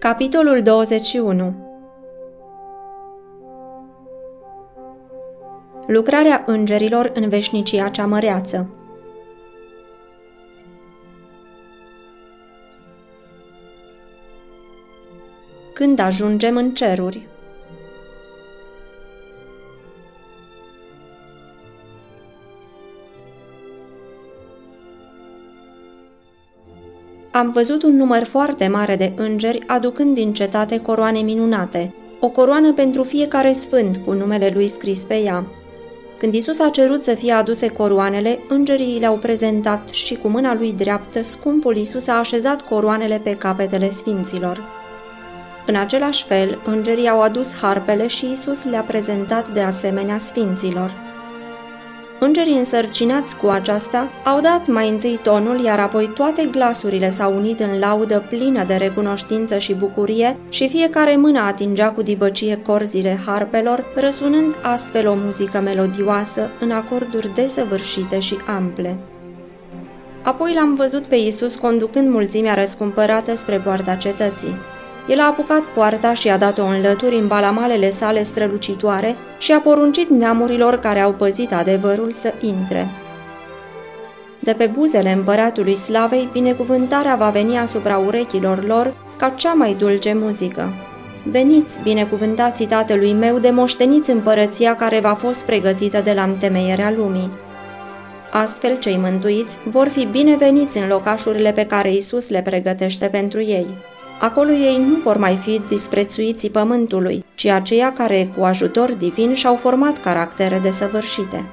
Capitolul 21 Lucrarea îngerilor în veșnicia cea măreață. Când ajungem în ceruri Am văzut un număr foarte mare de îngeri aducând din cetate coroane minunate, o coroană pentru fiecare sfânt cu numele lui scris pe ea. Când Isus a cerut să fie aduse coroanele, îngerii le-au prezentat și cu mâna lui dreaptă scumpul Isus a așezat coroanele pe capetele sfinților. În același fel, îngerii au adus harpele și Isus le-a prezentat de asemenea sfinților. Îngerii însărcinați cu aceasta au dat mai întâi tonul, iar apoi toate glasurile s-au unit în laudă plină de recunoștință și bucurie și fiecare mână atingea cu dibăcie corzile harpelor, răsunând astfel o muzică melodioasă în acorduri desăvârșite și ample. Apoi l-am văzut pe Isus conducând mulțimea răscumpărată spre poarta cetății. El a apucat poarta și a dat-o înlături în balamalele sale strălucitoare și a poruncit neamurilor care au păzit adevărul să intre. De pe buzele împăratului slavei, binecuvântarea va veni asupra urechilor lor ca cea mai dulce muzică. Veniți, binecuvântații tatălui meu, de moșteniți împărăția care v-a fost pregătită de la întemeierea lumii. Astfel, cei mântuiți vor fi bineveniți în locașurile pe care Isus le pregătește pentru ei. Acolo ei nu vor mai fi disprețuiții pământului, ci aceia care, cu ajutor divin, și-au format caractere desăvârșite.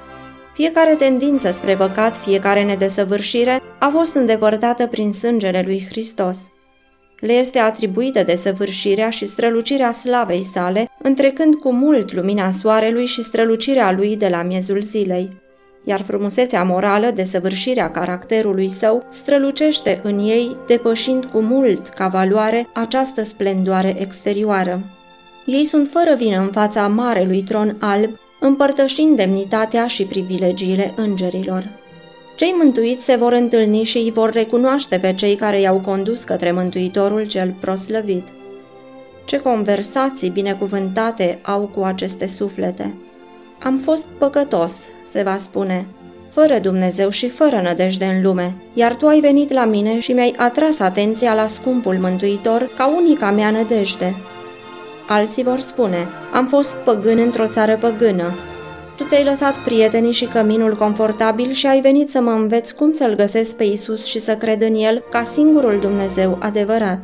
Fiecare tendință spre păcat, fiecare nedesăvârșire a fost îndepărtată prin sângele lui Hristos. Le este atribuită desăvârșirea și strălucirea slavei sale, întrecând cu mult lumina soarelui și strălucirea lui de la miezul zilei iar frumusețea morală, desăvârșirea caracterului său, strălucește în ei, depășind cu mult ca valoare această splendoare exterioară. Ei sunt fără vină în fața marelui tron alb, împărtășind demnitatea și privilegiile îngerilor. Cei mântuiți se vor întâlni și îi vor recunoaște pe cei care i-au condus către Mântuitorul cel proslăvit. Ce conversații binecuvântate au cu aceste suflete! Am fost păcătos, se va spune, fără Dumnezeu și fără nădejde în lume, iar tu ai venit la mine și mi-ai atras atenția la scumpul mântuitor ca unica mea nădejde. Alții vor spune, am fost păgân într-o țară păgână. Tu ți-ai lăsat prietenii și căminul confortabil și ai venit să mă înveți cum să-L găsesc pe Isus și să cred în El ca singurul Dumnezeu adevărat.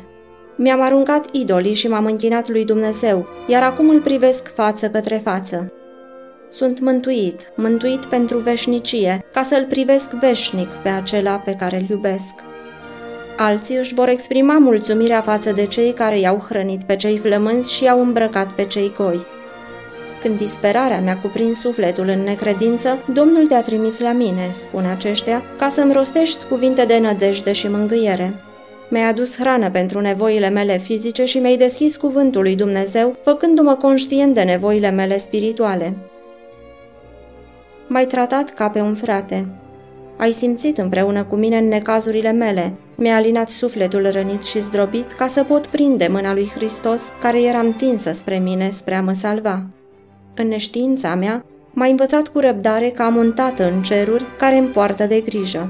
Mi-am aruncat idolii și m-am închinat lui Dumnezeu, iar acum îl privesc față către față. Sunt mântuit, mântuit pentru veșnicie, ca să-L privesc veșnic pe acela pe care îl iubesc. Alții își vor exprima mulțumirea față de cei care i-au hrănit pe cei flămânzi și i-au îmbrăcat pe cei goi. Când disperarea mi-a cuprins sufletul în necredință, Domnul te-a trimis la mine, spune aceștia, ca să-mi rostești cuvinte de nădejde și mângâiere. Mi-ai adus hrană pentru nevoile mele fizice și mi-ai deschis cuvântul lui Dumnezeu, făcându-mă conștient de nevoile mele spirituale m-ai tratat ca pe un frate. Ai simțit împreună cu mine în necazurile mele, mi-a alinat sufletul rănit și zdrobit ca să pot prinde mâna lui Hristos care era întinsă spre mine spre a mă salva. În neștiința mea, m-a învățat cu răbdare ca am un tată în ceruri care îmi poartă de grijă.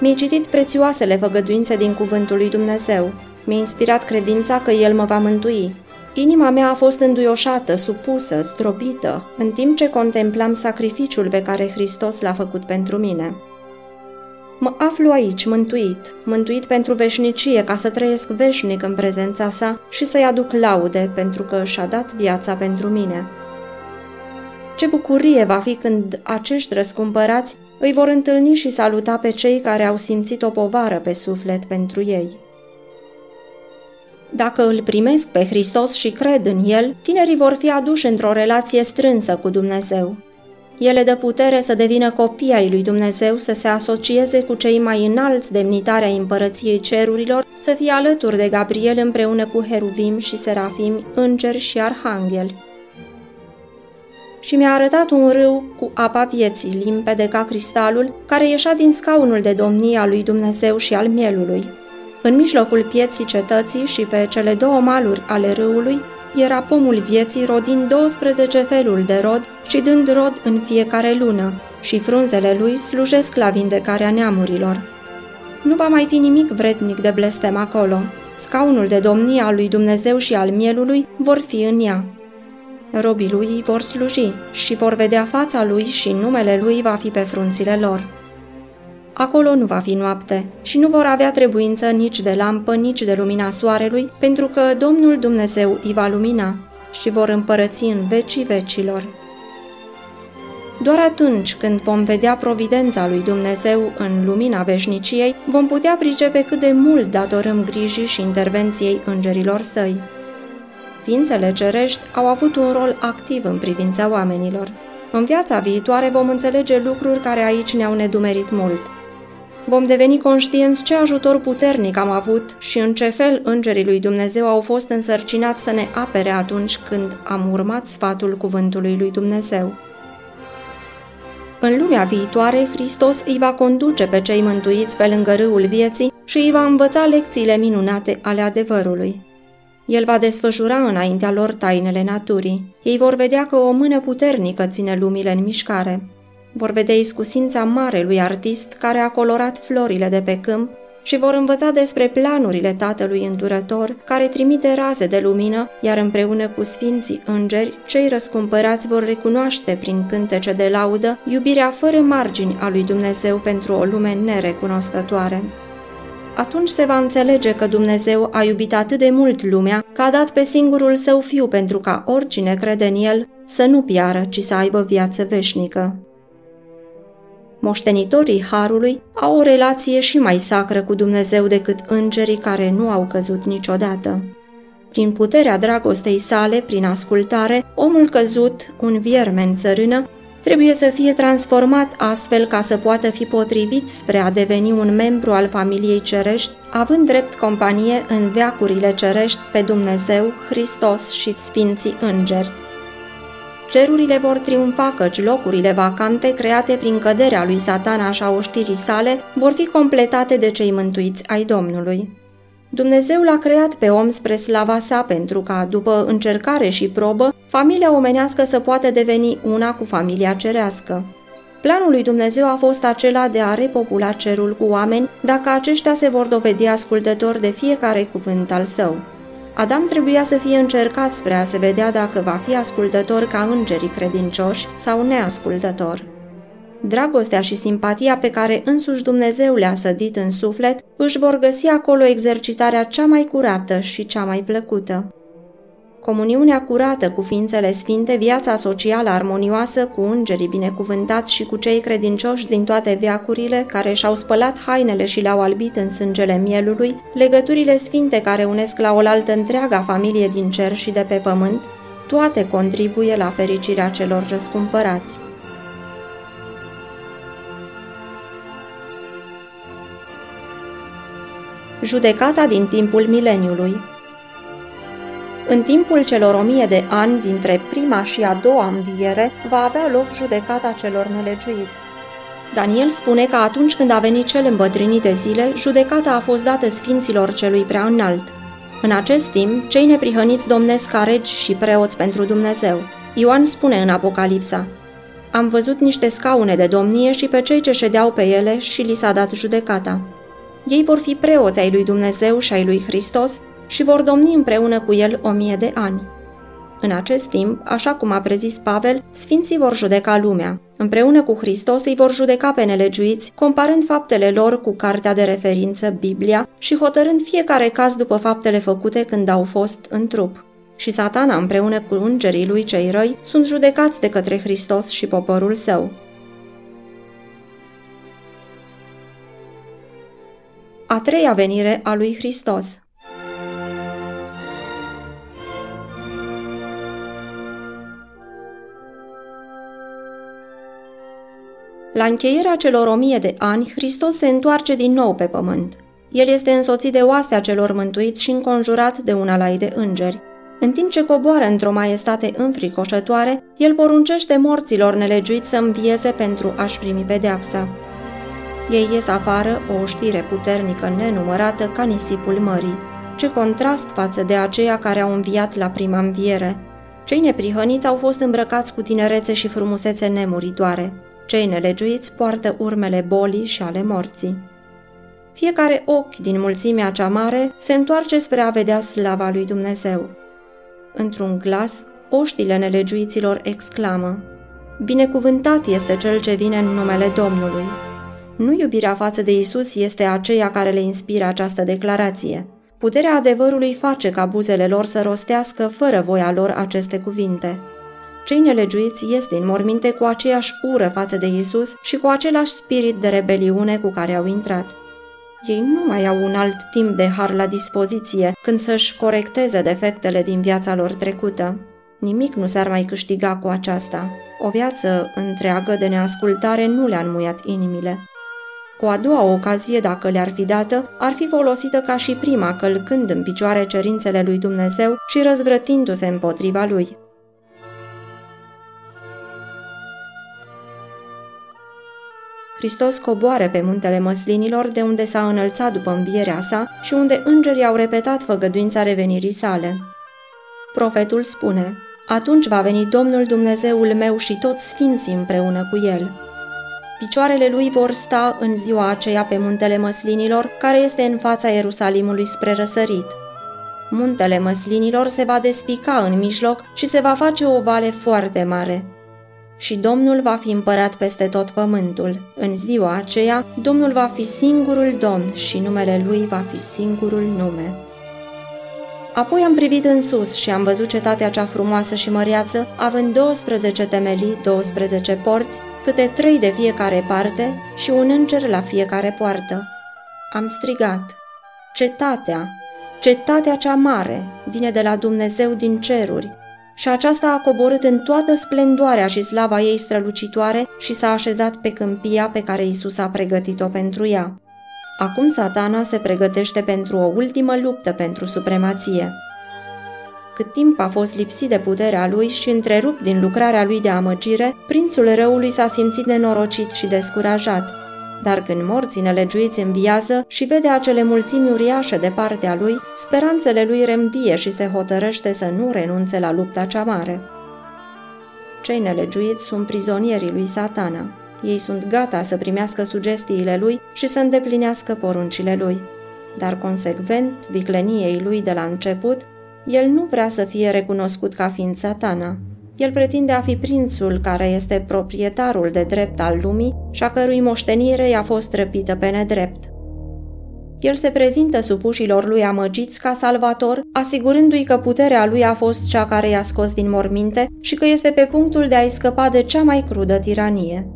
Mi-ai citit prețioasele făgăduințe din cuvântul lui Dumnezeu. Mi-a inspirat credința că El mă va mântui. Inima mea a fost înduioșată, supusă, zdrobită, în timp ce contemplam sacrificiul pe care Hristos l-a făcut pentru mine. Mă aflu aici, mântuit, mântuit pentru veșnicie, ca să trăiesc veșnic în prezența sa și să-i aduc laude pentru că și-a dat viața pentru mine. Ce bucurie va fi când acești răscumpărați îi vor întâlni și saluta pe cei care au simțit o povară pe suflet pentru ei. Dacă îl primesc pe Hristos și cred în El, tinerii vor fi aduși într-o relație strânsă cu Dumnezeu. El dă putere să devină copii ai lui Dumnezeu, să se asocieze cu cei mai înalți demnitari ai împărăției cerurilor, să fie alături de Gabriel împreună cu heruvim și serafim, îngeri și arhangheli. Și mi-a arătat un râu cu apa vieții, limpede ca cristalul, care ieșea din scaunul de domnie al lui Dumnezeu și al mielului. În mijlocul pieții cetății și pe cele două maluri ale râului era pomul vieții rodind 12 feluri de rod și dând rod în fiecare lună, și frunzele lui slujesc la vindecarea neamurilor. Nu va mai fi nimic vrednic de blestem acolo. Scaunul de domnie al lui Dumnezeu și al mielului vor fi în ea. Robii lui îi vor sluji și vor vedea fața lui și numele lui va fi pe frunțile lor. Acolo nu va fi noapte și nu vor avea trebuință nici de lampă, nici de lumina soarelui, pentru că Domnul Dumnezeu îi va lumina și vor împărăți în vecii vecilor. Doar atunci când vom vedea providența lui Dumnezeu în lumina veșniciei, vom putea pricepe cât de mult datorăm grijii și intervenției îngerilor săi. Ființele cerești au avut un rol activ în privința oamenilor. În viața viitoare vom înțelege lucruri care aici ne-au nedumerit mult. Vom deveni conștienți ce ajutor puternic am avut și în ce fel îngerii lui Dumnezeu au fost însărcinați să ne apere atunci când am urmat sfatul cuvântului lui Dumnezeu. În lumea viitoare, Hristos îi va conduce pe cei mântuiți pe lângă râul vieții și îi va învăța lecțiile minunate ale adevărului. El va desfășura înaintea lor tainele naturii. Ei vor vedea că o mână puternică ține lumile în mișcare. Vor vedea iscusința mare lui artist care a colorat florile de pe câmp și vor învăța despre planurile Tatălui Îndurător, care trimite raze de lumină, iar împreună cu sfinții îngeri, cei răscumpărați vor recunoaște prin cântece de laudă iubirea fără margini a lui Dumnezeu pentru o lume nerecunoscătoare. Atunci se va înțelege că Dumnezeu a iubit atât de mult lumea că a dat pe singurul său fiu pentru ca oricine crede în el să nu piară, ci să aibă viață veșnică. Moștenitorii Harului au o relație și mai sacră cu Dumnezeu decât îngerii care nu au căzut niciodată. Prin puterea dragostei sale, prin ascultare, omul căzut, un vierme în țărână, trebuie să fie transformat astfel ca să poată fi potrivit spre a deveni un membru al familiei cerești, având drept companie în veacurile cerești pe Dumnezeu, Hristos și Sfinții Îngeri. Cerurile vor triumfa căci locurile vacante create prin căderea lui satana și a oștirii sale vor fi completate de cei mântuiți ai Domnului. Dumnezeu l-a creat pe om spre slava sa pentru ca, după încercare și probă, familia omenească să poată deveni una cu familia cerească. Planul lui Dumnezeu a fost acela de a repopula cerul cu oameni dacă aceștia se vor dovedi ascultători de fiecare cuvânt al său. Adam trebuia să fie încercat spre a se vedea dacă va fi ascultător ca îngerii credincioși sau neascultător. Dragostea și simpatia pe care însuși Dumnezeu le-a sădit în suflet își vor găsi acolo exercitarea cea mai curată și cea mai plăcută. Comuniunea curată cu ființele sfinte, viața socială armonioasă cu îngerii binecuvântați și cu cei credincioși din toate veacurile care și-au spălat hainele și le-au albit în sângele mielului, legăturile sfinte care unesc la oaltă întreaga familie din cer și de pe pământ, toate contribuie la fericirea celor răscumpărați. Judecata din timpul mileniului în timpul celor o mie de ani dintre prima și a doua înviere va avea loc judecata celor nelegiuiți. Daniel spune că atunci când a venit cel îmbătrânit de zile, judecata a fost dată sfinților celui prea înalt. În acest timp, cei neprihăniți domnesc ca regi și preoți pentru Dumnezeu. Ioan spune în Apocalipsa, Am văzut niște scaune de domnie și pe cei ce ședeau pe ele și li s-a dat judecata. Ei vor fi preoți ai lui Dumnezeu și ai lui Hristos și vor domni împreună cu el o mie de ani. În acest timp, așa cum a prezis Pavel, sfinții vor judeca lumea. Împreună cu Hristos îi vor judeca pe nelegiuiți, comparând faptele lor cu cartea de referință, Biblia, și hotărând fiecare caz după faptele făcute când au fost în trup. Și satana împreună cu îngerii lui cei răi sunt judecați de către Hristos și poporul său. A treia venire a lui Hristos La încheierea celor o mie de ani, Hristos se întoarce din nou pe pământ. El este însoțit de oastea celor mântuiți și înconjurat de un alai de îngeri. În timp ce coboară într-o maestate înfricoșătoare, el poruncește morților nelegiuiți să învieze pentru a-și primi pedeapsa. Ei ies afară, o știre puternică nenumărată ca nisipul mării. Ce contrast față de aceia care au înviat la prima înviere. Cei neprihăniți au fost îmbrăcați cu tinerețe și frumusețe nemuritoare. Cei nelegiuiți poartă urmele bolii și ale morții. Fiecare ochi din mulțimea cea mare se întoarce spre a vedea slava lui Dumnezeu. Într-un glas, oștile nelegiuiților exclamă, Binecuvântat este cel ce vine în numele Domnului. Nu iubirea față de Isus este aceea care le inspiră această declarație. Puterea adevărului face ca buzele lor să rostească fără voia lor aceste cuvinte. Cei nelegiuiți ies din morminte cu aceeași ură față de Isus și cu același spirit de rebeliune cu care au intrat. Ei nu mai au un alt timp de har la dispoziție când să-și corecteze defectele din viața lor trecută. Nimic nu s-ar mai câștiga cu aceasta. O viață întreagă de neascultare nu le-a înmuiat inimile. O a doua ocazie, dacă le-ar fi dată, ar fi folosită ca și prima, călcând în picioare cerințele lui Dumnezeu și răzvrătindu-se împotriva lui. Hristos coboare pe muntele măslinilor de unde s-a înălțat după învierea sa și unde îngerii au repetat făgăduința revenirii sale. Profetul spune, Atunci va veni Domnul Dumnezeul meu și toți sfinții împreună cu el. Picioarele lui vor sta în ziua aceea pe muntele măslinilor, care este în fața Ierusalimului spre răsărit. Muntele măslinilor se va despica în mijloc și se va face o vale foarte mare și Domnul va fi împărat peste tot pământul. În ziua aceea, Domnul va fi singurul Domn și numele Lui va fi singurul nume. Apoi am privit în sus și am văzut cetatea cea frumoasă și măreață, având 12 temelii, 12 porți, câte trei de fiecare parte și un înger la fiecare poartă. Am strigat, Cetatea, cetatea cea mare, vine de la Dumnezeu din ceruri, și aceasta a coborât în toată splendoarea și slava ei strălucitoare și s-a așezat pe câmpia pe care Isus a pregătit-o pentru ea. Acum satana se pregătește pentru o ultimă luptă pentru supremație. Cât timp a fost lipsit de puterea lui și întrerupt din lucrarea lui de amăgire, prințul răului s-a simțit nenorocit și descurajat – dar când morții nelegiuiți înviază și vede acele mulțimi uriașe de partea lui, speranțele lui reînvie și se hotărăște să nu renunțe la lupta cea mare. Cei nelegiuiți sunt prizonierii lui satana. Ei sunt gata să primească sugestiile lui și să îndeplinească poruncile lui. Dar consecvent vicleniei lui de la început, el nu vrea să fie recunoscut ca fiind satana, el pretinde a fi prințul care este proprietarul de drept al lumii și a cărui moștenire i-a fost răpită pe nedrept. El se prezintă supușilor lui amăgiți ca salvator, asigurându-i că puterea lui a fost cea care i-a scos din morminte și că este pe punctul de a-i scăpa de cea mai crudă tiranie.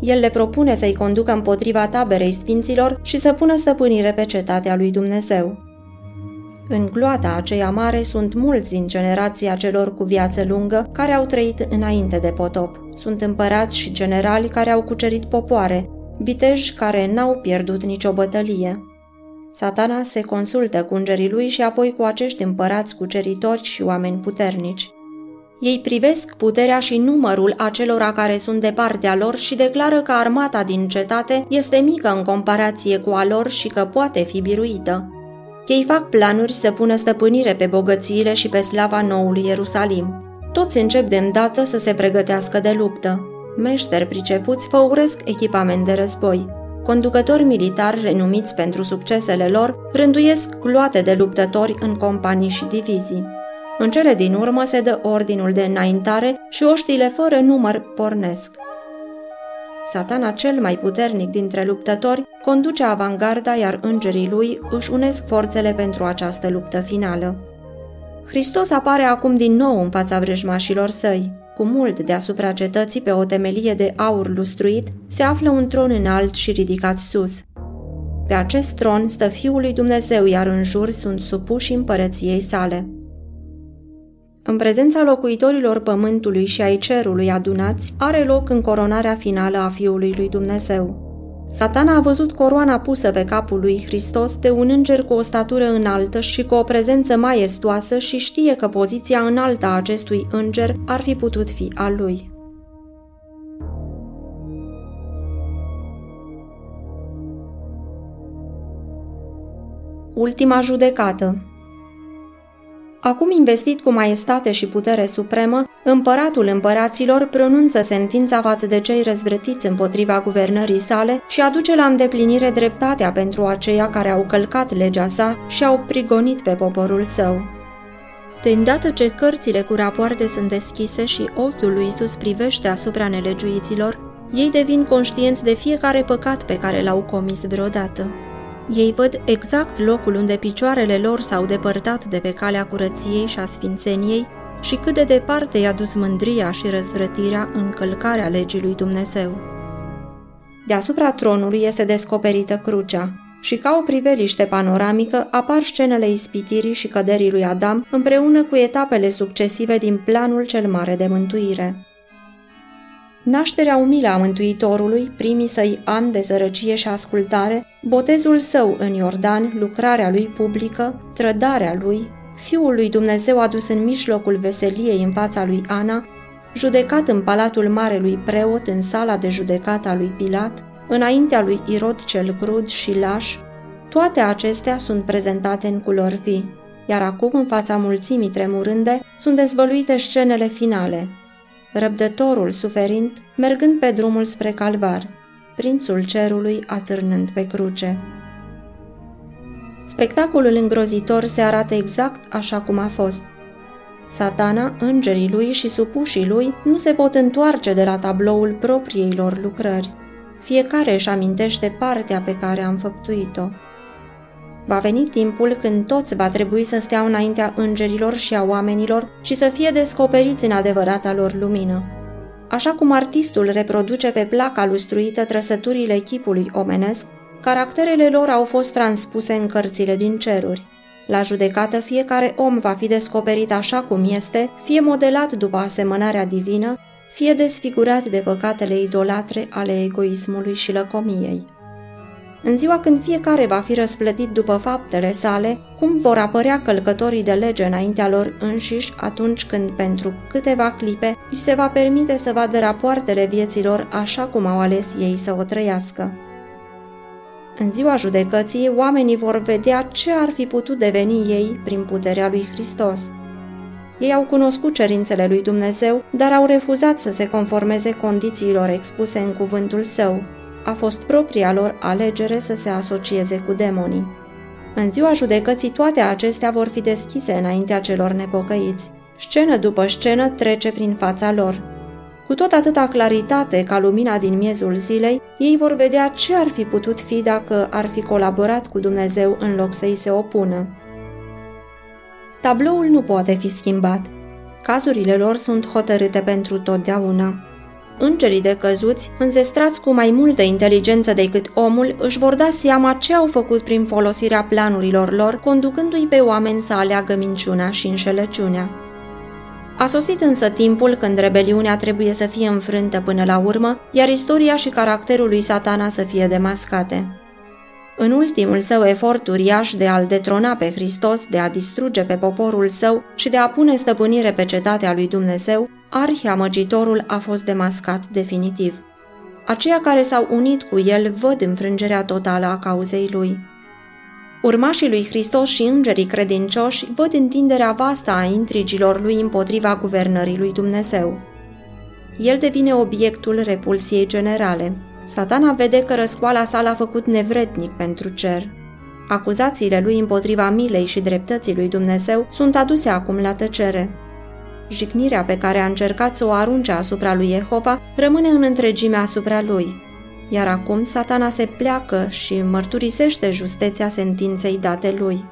El le propune să-i conducă împotriva taberei sfinților și să pună stăpânire pe cetatea lui Dumnezeu. În gloata aceea mare sunt mulți din generația celor cu viață lungă care au trăit înainte de potop. Sunt împărați și generali care au cucerit popoare, viteji care n-au pierdut nicio bătălie. Satana se consultă cu îngerii lui și apoi cu acești împărați cuceritori și oameni puternici. Ei privesc puterea și numărul acelora care sunt de partea lor și declară că armata din cetate este mică în comparație cu a lor și că poate fi biruită. Ei fac planuri să pună stăpânire pe bogățiile și pe slava noului Ierusalim. Toți încep de îndată să se pregătească de luptă. Meșteri pricepuți făuresc echipament de război. Conducători militari renumiți pentru succesele lor rânduiesc gloate de luptători în companii și divizii. În cele din urmă se dă ordinul de înaintare și oștile fără număr pornesc. Satana cel mai puternic dintre luptători conduce avangarda, iar îngerii lui își unesc forțele pentru această luptă finală. Hristos apare acum din nou în fața vrăjmașilor săi. Cu mult deasupra cetății, pe o temelie de aur lustruit, se află un tron înalt și ridicat sus. Pe acest tron stă Fiul lui Dumnezeu, iar în jur sunt supuși împărăției sale. În prezența locuitorilor pământului și ai cerului adunați, are loc încoronarea finală a Fiului lui Dumnezeu. Satana a văzut coroana pusă pe capul lui Hristos de un înger cu o statură înaltă și cu o prezență maestoasă și știe că poziția înaltă a acestui înger ar fi putut fi a lui. Ultima judecată Acum investit cu maestate și putere supremă, împăratul împăraților pronunță sentința față de cei răzdrătiți împotriva guvernării sale și aduce la îndeplinire dreptatea pentru aceia care au călcat legea sa și au prigonit pe poporul său. De îndată ce cărțile cu rapoarte sunt deschise și ochiul lui Isus privește asupra nelegiuiților, ei devin conștienți de fiecare păcat pe care l-au comis vreodată. Ei văd exact locul unde picioarele lor s-au depărtat de pe calea curăției și a sfințeniei și cât de departe i-a dus mândria și răzvrătirea în călcarea legii lui Dumnezeu. Deasupra tronului este descoperită crucea și ca o priveliște panoramică apar scenele ispitirii și căderii lui Adam împreună cu etapele succesive din planul cel mare de mântuire. Nașterea umilă a Mântuitorului, primii săi ani de sărăcie și ascultare, botezul său în Iordan, lucrarea lui publică, trădarea lui, Fiul lui Dumnezeu adus în mijlocul veseliei în fața lui Ana, judecat în palatul marelui preot în sala de judecată a lui Pilat, înaintea lui Irod cel crud și laș, toate acestea sunt prezentate în culori vii, iar acum, în fața mulțimii tremurânde, sunt dezvăluite scenele finale, răbdătorul suferind, mergând pe drumul spre calvar, prințul cerului atârnând pe cruce. Spectacolul îngrozitor se arată exact așa cum a fost. Satana, îngerii lui și supușii lui nu se pot întoarce de la tabloul propriilor lucrări. Fiecare își amintește partea pe care am făptuit-o. Va veni timpul când toți va trebui să stea înaintea îngerilor și a oamenilor și să fie descoperiți în adevărata lor lumină. Așa cum artistul reproduce pe placa lustruită trăsăturile echipului omenesc, caracterele lor au fost transpuse în cărțile din ceruri. La judecată fiecare om va fi descoperit așa cum este, fie modelat după asemănarea divină, fie desfigurat de păcatele idolatre ale egoismului și lăcomiei. În ziua când fiecare va fi răsplătit după faptele sale, cum vor apărea călcătorii de lege înaintea lor înșiși atunci când, pentru câteva clipe, îi se va permite să vadă rapoartele vieților așa cum au ales ei să o trăiască. În ziua judecății, oamenii vor vedea ce ar fi putut deveni ei prin puterea lui Hristos. Ei au cunoscut cerințele lui Dumnezeu, dar au refuzat să se conformeze condițiilor expuse în cuvântul său, a fost propria lor alegere să se asocieze cu demonii. În ziua judecății toate acestea vor fi deschise înaintea celor nepocăiți. Scenă după scenă trece prin fața lor. Cu tot atâta claritate ca lumina din miezul zilei, ei vor vedea ce ar fi putut fi dacă ar fi colaborat cu Dumnezeu în loc să-i se opună. Tabloul nu poate fi schimbat. Cazurile lor sunt hotărâte pentru totdeauna îngerii de căzuți, înzestrați cu mai multă inteligență decât omul, își vor da seama ce au făcut prin folosirea planurilor lor, conducându-i pe oameni să aleagă minciuna și înșelăciunea. A sosit însă timpul când rebeliunea trebuie să fie înfrântă până la urmă, iar istoria și caracterul lui satana să fie demascate. În ultimul său efort uriaș de a-l detrona pe Hristos, de a distruge pe poporul său și de a pune stăpânire pe cetatea lui Dumnezeu, arhiamăgitorul a fost demascat definitiv. Aceia care s-au unit cu el văd înfrângerea totală a cauzei lui. Urmașii lui Hristos și îngerii credincioși văd întinderea vastă a intrigilor lui împotriva guvernării lui Dumnezeu. El devine obiectul repulsiei generale. Satana vede că răscoala sa l-a făcut nevrednic pentru cer. Acuzațiile lui împotriva milei și dreptății lui Dumnezeu sunt aduse acum la tăcere. Jignirea pe care a încercat să o arunce asupra lui Jehova rămâne în întregime asupra lui. Iar acum satana se pleacă și mărturisește justeția sentinței date lui.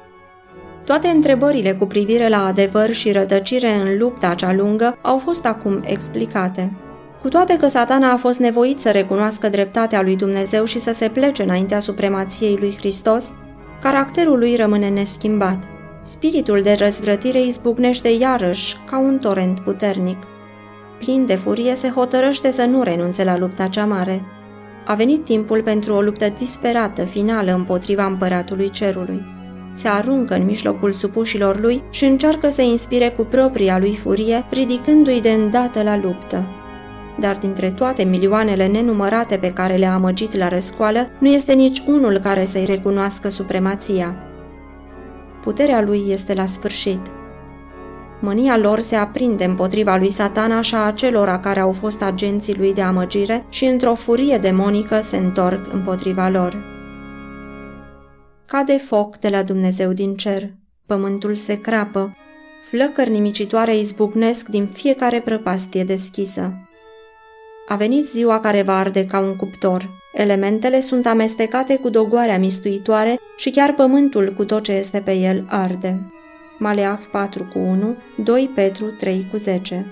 Toate întrebările cu privire la adevăr și rătăcire în lupta cea lungă au fost acum explicate. Cu toate că satana a fost nevoit să recunoască dreptatea lui Dumnezeu și să se plece înaintea supremației lui Hristos, caracterul lui rămâne neschimbat. Spiritul de răzvrătire izbucnește iarăși ca un torent puternic. Plin de furie se hotărăște să nu renunțe la lupta cea mare. A venit timpul pentru o luptă disperată, finală, împotriva împăratului cerului. Se aruncă în mijlocul supușilor lui și încearcă să inspire cu propria lui furie, ridicându-i de îndată la luptă dar dintre toate milioanele nenumărate pe care le-a amăgit la răscoală, nu este nici unul care să-i recunoască supremația. Puterea lui este la sfârșit. Mânia lor se aprinde împotriva lui satana și a acelora care au fost agenții lui de amăgire și într-o furie demonică se întorc împotriva lor. Cade foc de la Dumnezeu din cer, pământul se crapă, flăcări nimicitoare izbucnesc din fiecare prăpastie deschisă. A venit ziua care va arde ca un cuptor. Elementele sunt amestecate cu dogoarea mistuitoare și chiar pământul cu tot ce este pe el arde. Maleah 4 cu 1, 2 Petru 3 cu 10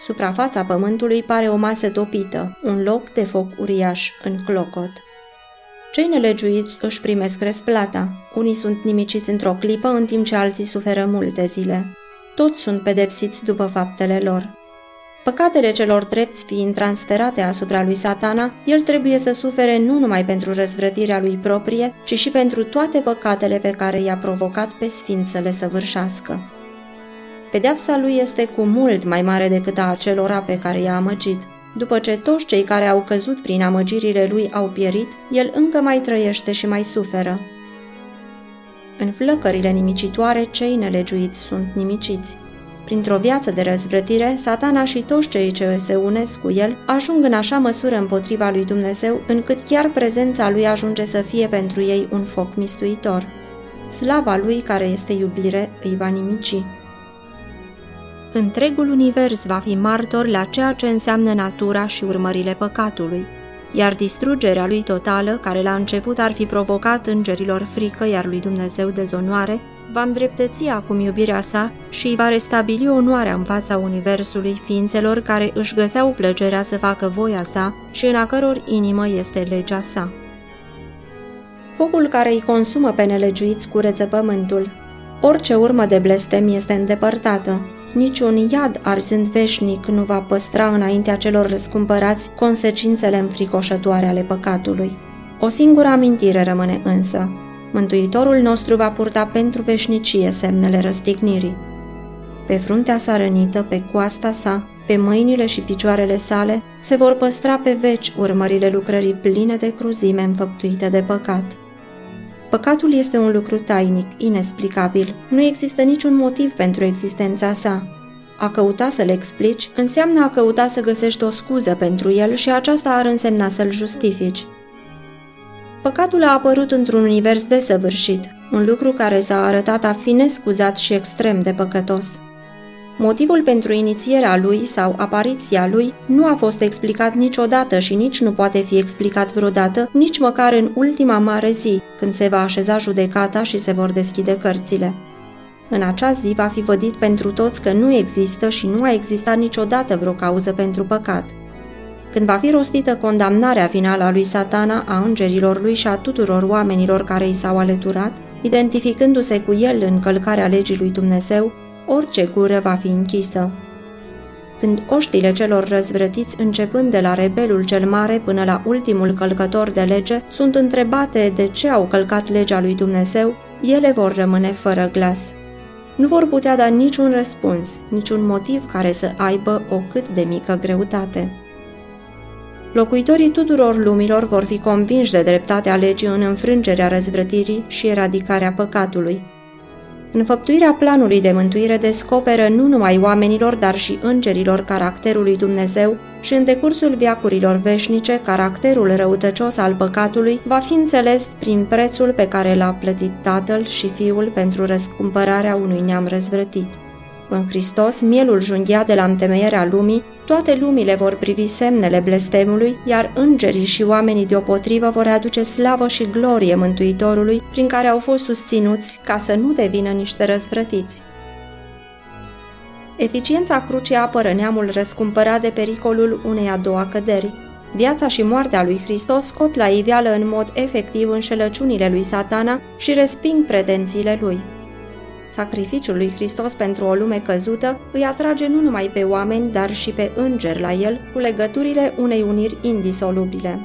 Suprafața pământului pare o masă topită, un loc de foc uriaș în clocot. Cei nelegiuiți își primesc răsplata. Unii sunt nimiciți într-o clipă, în timp ce alții suferă multe zile. Toți sunt pedepsiți după faptele lor. Păcatele celor drepți fiind transferate asupra lui satana, el trebuie să sufere nu numai pentru răzvrătirea lui proprie, ci și pentru toate păcatele pe care i-a provocat pe sfinți să le săvârșească. Pedeapsa lui este cu mult mai mare decât a acelora pe care i-a amăgit. După ce toți cei care au căzut prin amăgirile lui au pierit, el încă mai trăiește și mai suferă. În flăcările nimicitoare, cei nelegiuiți sunt nimiciți. Printr-o viață de răzvrătire, satana și toți cei ce se unesc cu el ajung în așa măsură împotriva lui Dumnezeu, încât chiar prezența lui ajunge să fie pentru ei un foc mistuitor. Slava lui, care este iubire, îi va nimici. Întregul univers va fi martor la ceea ce înseamnă natura și urmările păcatului, iar distrugerea lui totală, care la început ar fi provocat îngerilor frică, iar lui Dumnezeu dezonoare, va îndreptăți acum iubirea sa și îi va restabili onoarea în fața universului ființelor care își găseau plăcerea să facă voia sa și în a căror inimă este legea sa. Focul care îi consumă pe nelegiuiți cureță pământul. Orice urmă de blestem este îndepărtată. Niciun iad arzând veșnic nu va păstra înaintea celor răscumpărați consecințele înfricoșătoare ale păcatului. O singură amintire rămâne însă, Mântuitorul nostru va purta pentru veșnicie semnele răstignirii. Pe fruntea sa rănită, pe coasta sa, pe mâinile și picioarele sale, se vor păstra pe veci urmările lucrării pline de cruzime înfăptuite de păcat. Păcatul este un lucru tainic, inexplicabil. Nu există niciun motiv pentru existența sa. A căuta să-l explici înseamnă a căuta să găsești o scuză pentru el și aceasta ar însemna să-l justifici. Păcatul a apărut într-un univers desăvârșit, un lucru care s-a arătat a fi nescuzat și extrem de păcătos. Motivul pentru inițierea lui sau apariția lui nu a fost explicat niciodată și nici nu poate fi explicat vreodată, nici măcar în ultima mare zi, când se va așeza judecata și se vor deschide cărțile. În acea zi va fi vădit pentru toți că nu există și nu a existat niciodată vreo cauză pentru păcat – când va fi rostită condamnarea finală a lui satana, a îngerilor lui și a tuturor oamenilor care i s-au alăturat, identificându-se cu el în călcarea legii lui Dumnezeu, orice gură va fi închisă. Când oștile celor răzvrătiți, începând de la rebelul cel mare până la ultimul călcător de lege, sunt întrebate de ce au călcat legea lui Dumnezeu, ele vor rămâne fără glas. Nu vor putea da niciun răspuns, niciun motiv care să aibă o cât de mică greutate. Locuitorii tuturor lumilor vor fi convinși de dreptatea legii în înfrângerea răzvrătirii și eradicarea păcatului. Înfăptuirea planului de mântuire descoperă nu numai oamenilor, dar și îngerilor caracterul lui Dumnezeu și în decursul viacurilor veșnice, caracterul răutăcios al păcatului va fi înțeles prin prețul pe care l-a plătit Tatăl și Fiul pentru răscumpărarea unui neam răzvrătit. În Hristos, mielul junghiat de la întemeierea lumii, toate lumile vor privi semnele blestemului, iar îngerii și oamenii deopotrivă vor aduce slavă și glorie Mântuitorului, prin care au fost susținuți ca să nu devină niște răzvrătiți. Eficiența crucii apără neamul răscumpărat de pericolul unei a doua căderi. Viața și moartea lui Hristos scot la iveală în mod efectiv înșelăciunile lui satana și resping pretențiile lui. Sacrificiul lui Hristos pentru o lume căzută îi atrage nu numai pe oameni, dar și pe îngeri la el, cu legăturile unei uniri indisolubile.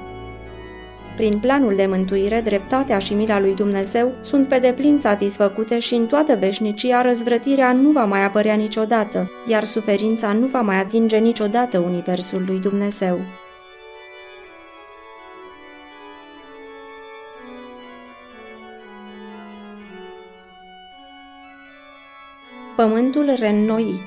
Prin planul de mântuire, dreptatea și mila lui Dumnezeu sunt pe deplin satisfăcute și în toată veșnicia răzvrătirea nu va mai apărea niciodată, iar suferința nu va mai atinge niciodată Universul lui Dumnezeu. Pământul reînnoit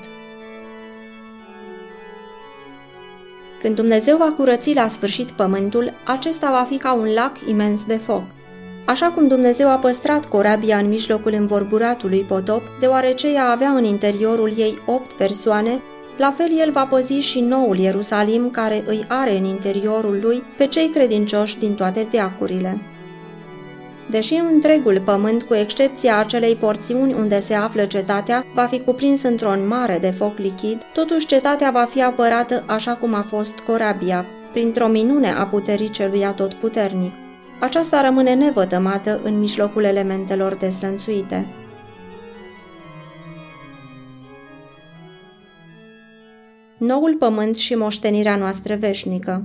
Când Dumnezeu va curăți la sfârșit pământul, acesta va fi ca un lac imens de foc. Așa cum Dumnezeu a păstrat corabia în mijlocul învorburatului potop, deoarece ea avea în interiorul ei opt persoane, la fel el va păzi și noul Ierusalim care îi are în interiorul lui pe cei credincioși din toate veacurile. Deși întregul pământ, cu excepția acelei porțiuni unde se află cetatea, va fi cuprins într-un mare de foc lichid, totuși cetatea va fi apărată așa cum a fost corabia, printr-o minune a puterii celui atotputernic. Aceasta rămâne nevătămată în mijlocul elementelor deslănțuite. Noul pământ și moștenirea noastră veșnică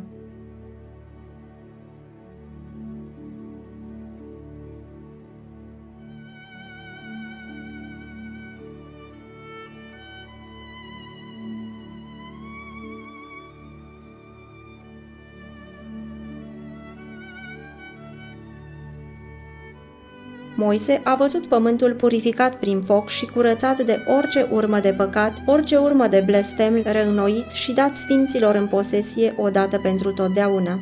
Moise a văzut pământul purificat prin foc și curățat de orice urmă de păcat, orice urmă de blestem reînnoit și dat sfinților în posesie odată pentru totdeauna.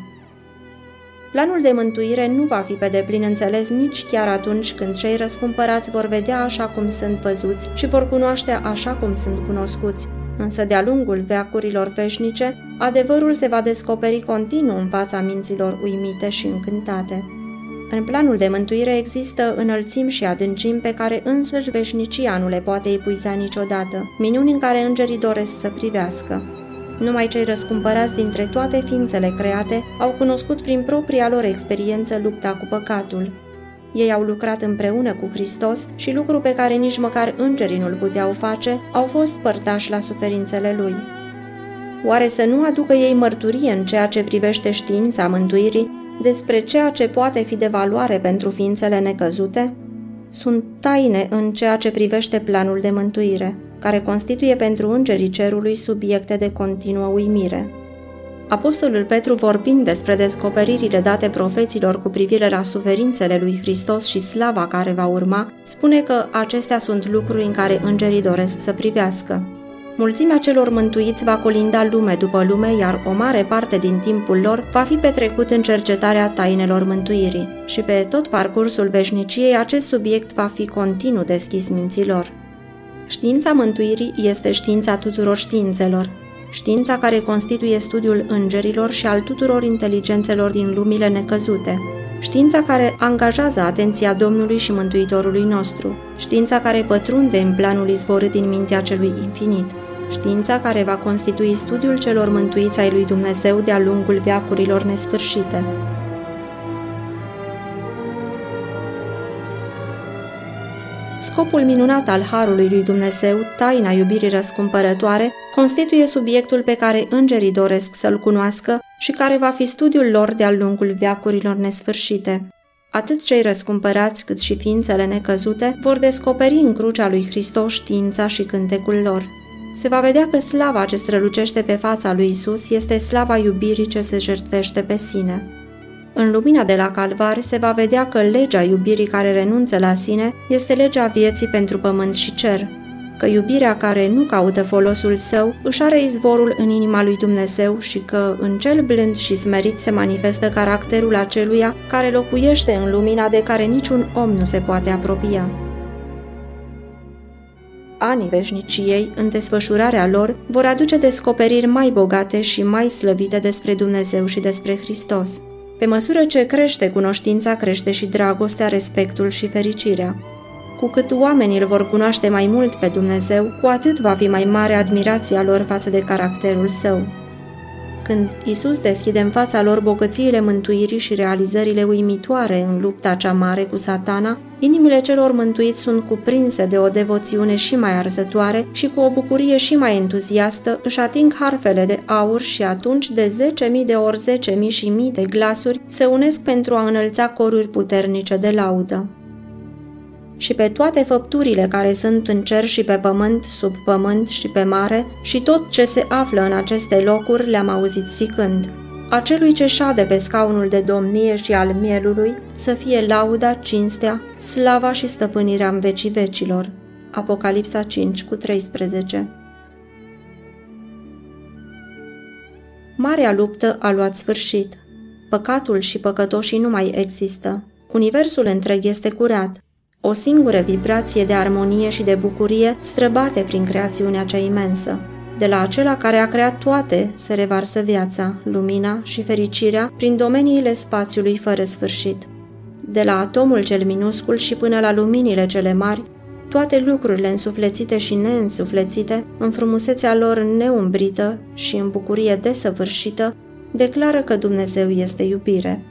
Planul de mântuire nu va fi pe deplin înțeles nici chiar atunci când cei răscumpărați vor vedea așa cum sunt văzuți și vor cunoaște așa cum sunt cunoscuți, însă de-a lungul veacurilor veșnice, adevărul se va descoperi continuu în fața minților uimite și încântate. În planul de mântuire există înălțim și adâncim pe care însuși veșnicia nu le poate epuiza niciodată, minuni în care îngerii doresc să privească. Numai cei răscumpărați dintre toate ființele create au cunoscut prin propria lor experiență lupta cu păcatul. Ei au lucrat împreună cu Hristos și lucru pe care nici măcar îngerii nu-l puteau face, au fost părtași la suferințele lui. Oare să nu aducă ei mărturie în ceea ce privește știința mântuirii despre ceea ce poate fi de valoare pentru ființele necăzute? Sunt taine în ceea ce privește planul de mântuire, care constituie pentru îngerii cerului subiecte de continuă uimire. Apostolul Petru, vorbind despre descoperirile date profeților cu privire la suferințele lui Hristos și slava care va urma, spune că acestea sunt lucruri în care îngerii doresc să privească. Mulțimea celor mântuiți va colinda lume după lume, iar o mare parte din timpul lor va fi petrecut în cercetarea tainelor mântuirii. Și pe tot parcursul veșniciei acest subiect va fi continuu deschis minților. Știința mântuirii este știința tuturor științelor, știința care constituie studiul îngerilor și al tuturor inteligențelor din lumile necăzute, știința care angajează atenția Domnului și Mântuitorului nostru, știința care pătrunde în planul izvorât din mintea celui infinit, știința care va constitui studiul celor mântuiți ai lui Dumnezeu de-a lungul veacurilor nesfârșite. Scopul minunat al Harului lui Dumnezeu, taina iubirii răscumpărătoare, constituie subiectul pe care îngerii doresc să-l cunoască și care va fi studiul lor de-a lungul veacurilor nesfârșite. Atât cei răscumpărați cât și ființele necăzute vor descoperi în crucea lui Hristos știința și cântecul lor se va vedea că slava ce strălucește pe fața lui Isus este slava iubirii ce se jertfește pe sine. În lumina de la Calvar se va vedea că legea iubirii care renunță la sine este legea vieții pentru pământ și cer, că iubirea care nu caută folosul său își are izvorul în inima lui Dumnezeu și că în cel blând și smerit se manifestă caracterul aceluia care locuiește în lumina de care niciun om nu se poate apropia anii veșniciei, în desfășurarea lor, vor aduce descoperiri mai bogate și mai slăvite despre Dumnezeu și despre Hristos. Pe măsură ce crește cunoștința, crește și dragostea, respectul și fericirea. Cu cât oamenii îl vor cunoaște mai mult pe Dumnezeu, cu atât va fi mai mare admirația lor față de caracterul său. Când Isus deschide în fața lor bogățiile mântuirii și realizările uimitoare în lupta cea mare cu satana, inimile celor mântuiți sunt cuprinse de o devoțiune și mai arzătoare și cu o bucurie și mai entuziastă își ating harfele de aur și atunci de zece mii de ori zece mii și mii de glasuri se unesc pentru a înălța coruri puternice de laudă și pe toate făpturile care sunt în cer și pe pământ, sub pământ și pe mare, și tot ce se află în aceste locuri le-am auzit zicând, Acelui ce șade pe scaunul de domnie și al mielului, să fie lauda, cinstea, slava și stăpânirea în vecii vecilor. Apocalipsa 5 cu 13 Marea luptă a luat sfârșit. Păcatul și păcătoșii nu mai există. Universul întreg este curat. O singură vibrație de armonie și de bucurie străbate prin creațiunea cea imensă. De la acela care a creat toate se revarsă viața, lumina și fericirea prin domeniile spațiului fără sfârșit. De la atomul cel minuscul și până la luminile cele mari, toate lucrurile însuflețite și neînsuflețite, în frumusețea lor neumbrită și în bucurie desăvârșită, declară că Dumnezeu este iubire.